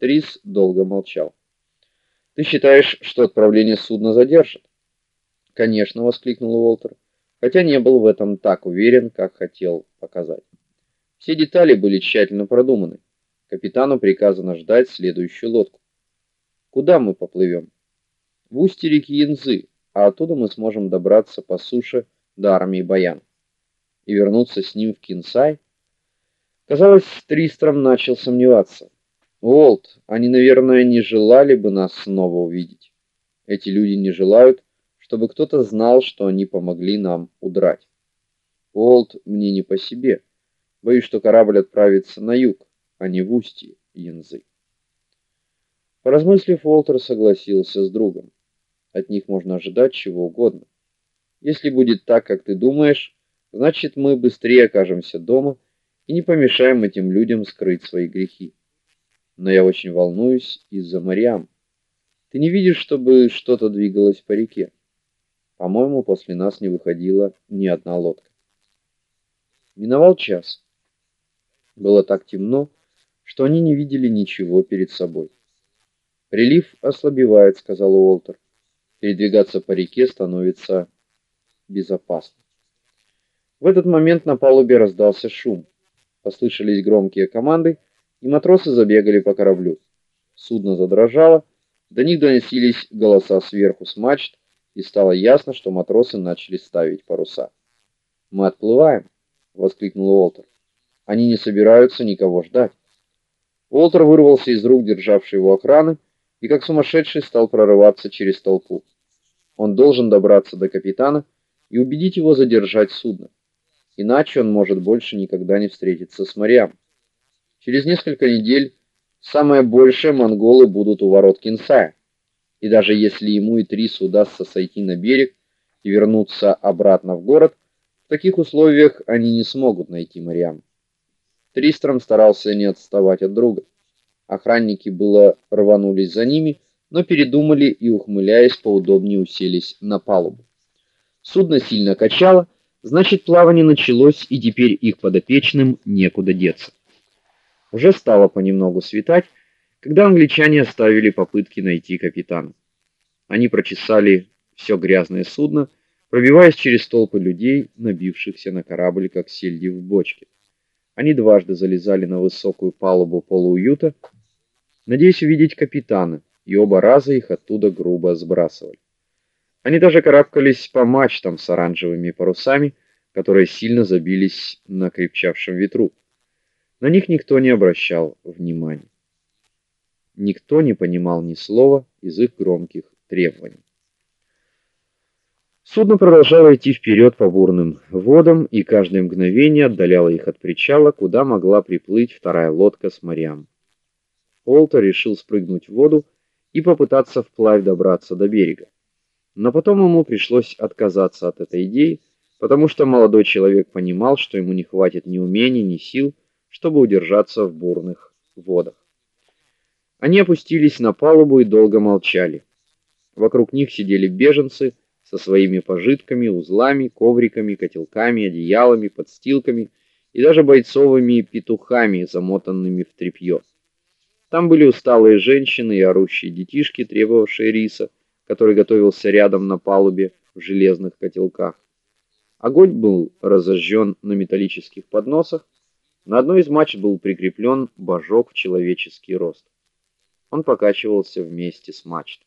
Трис долго молчал. Ты считаешь, что отправление судна задержат? Конечно, воскликнул Уолтер, хотя не был в этом так уверен, как хотел показать. Все детали были тщательно продуманы. Капитану приказано ждать следующую лодку. Куда мы поплывем? В устье реки Янзы, а оттуда мы сможем добраться по суше до армии Баян и вернуться с ним в Кинсай. Казалось, Тристром начал сомневаться. Волт, они, наверное, не желали бы нас снова увидеть. Эти люди не желают, чтобы кто-то знал, что они помогли нам удрать. Волт, мне не по себе. Боюсь, что корабль отправится на юг, а не в устье Янзы. Поразмыслив, Волтер согласился с другом. От них можно ожидать чего угодно. Если будет так, как ты думаешь, значит, мы быстрее окажемся дома и не помешаем этим людям скрыть свои грехи. Но я очень волнуюсь из-за Мариам. Ты не видишь, чтобы что-то двигалось по реке? По-моему, после нас не выходила ни одна лодка. Миновал час. Было так темно, что они не видели ничего перед собой. Прилив ослабевает, сказал Уолтер. Передвигаться по реке становится безопасно. В этот момент на палубе раздался шум. Послышались громкие команды, и матросы забегали по кораблю. Судно задрожало, до них доносились голоса сверху с мачт, и стало ясно, что матросы начали ставить паруса. "Мы отплываем", воскликнул Уолтер. "Они не собираются никого ждать". Уолтер вырвался из рук державшей его охраны и как сумасшедший стал прорываться через толпу. Он должен добраться до капитана и убедить его задержать судно. Иначе он может больше никогда не встретиться с Мариам. Через несколько недель самое большее монголы будут у ворот Кинсая. И даже если ему и Трису удастся сойти на берег и вернуться обратно в город, в таких условиях они не смогут найти Мариам. Тристром старался не отставать от друга. Охранники было рванулись за ними, но передумали и ухмыляясь поудобнее уселись на палубу. Судно сильно качало, значит, плавание началось, и теперь их подопечным некуда деться. Уже стало понемногу светать, когда англичане оставили попытки найти капитана. Они прочесали все грязное судно, пробиваясь через толпы людей, набившихся на корабль как сельди в бочке. Они дважды залезали на высокую палубу полууюта, надеясь увидеть капитана, и оба раза их оттуда грубо сбрасывали. Они даже карабкались по мачтам с оранжевыми парусами, которые сильно забились на крепчавшем ветру. На них никто не обращал внимания. Никто не понимал ни слова из их громких требований. Судно продолжало идти вперед по бурным водам, и каждое мгновение отдаляло их от причала, куда могла приплыть вторая лодка с морям. Олтер решил спрыгнуть в воду и попытаться вплавь добраться до берега. Но потом ему пришлось отказаться от этой идеи, потому что молодой человек понимал, что ему не хватит ни умений, ни сил, чтобы удержаться в бурных водах. Они опустились на палубу и долго молчали. Вокруг них сидели беженцы со своими пожитками, узлами, ковриками, котелками, одеялами, подстилками и даже бойцовыми петухами, замотанными в тряпье. Там были усталые женщины и орущие детишки, требовавшие риса, который готовился рядом на палубе в железных котелках. Огонь был разожжен на металлических подносах. На одной из мачт был прикреплен божок в человеческий рост. Он покачивался вместе с мачтой.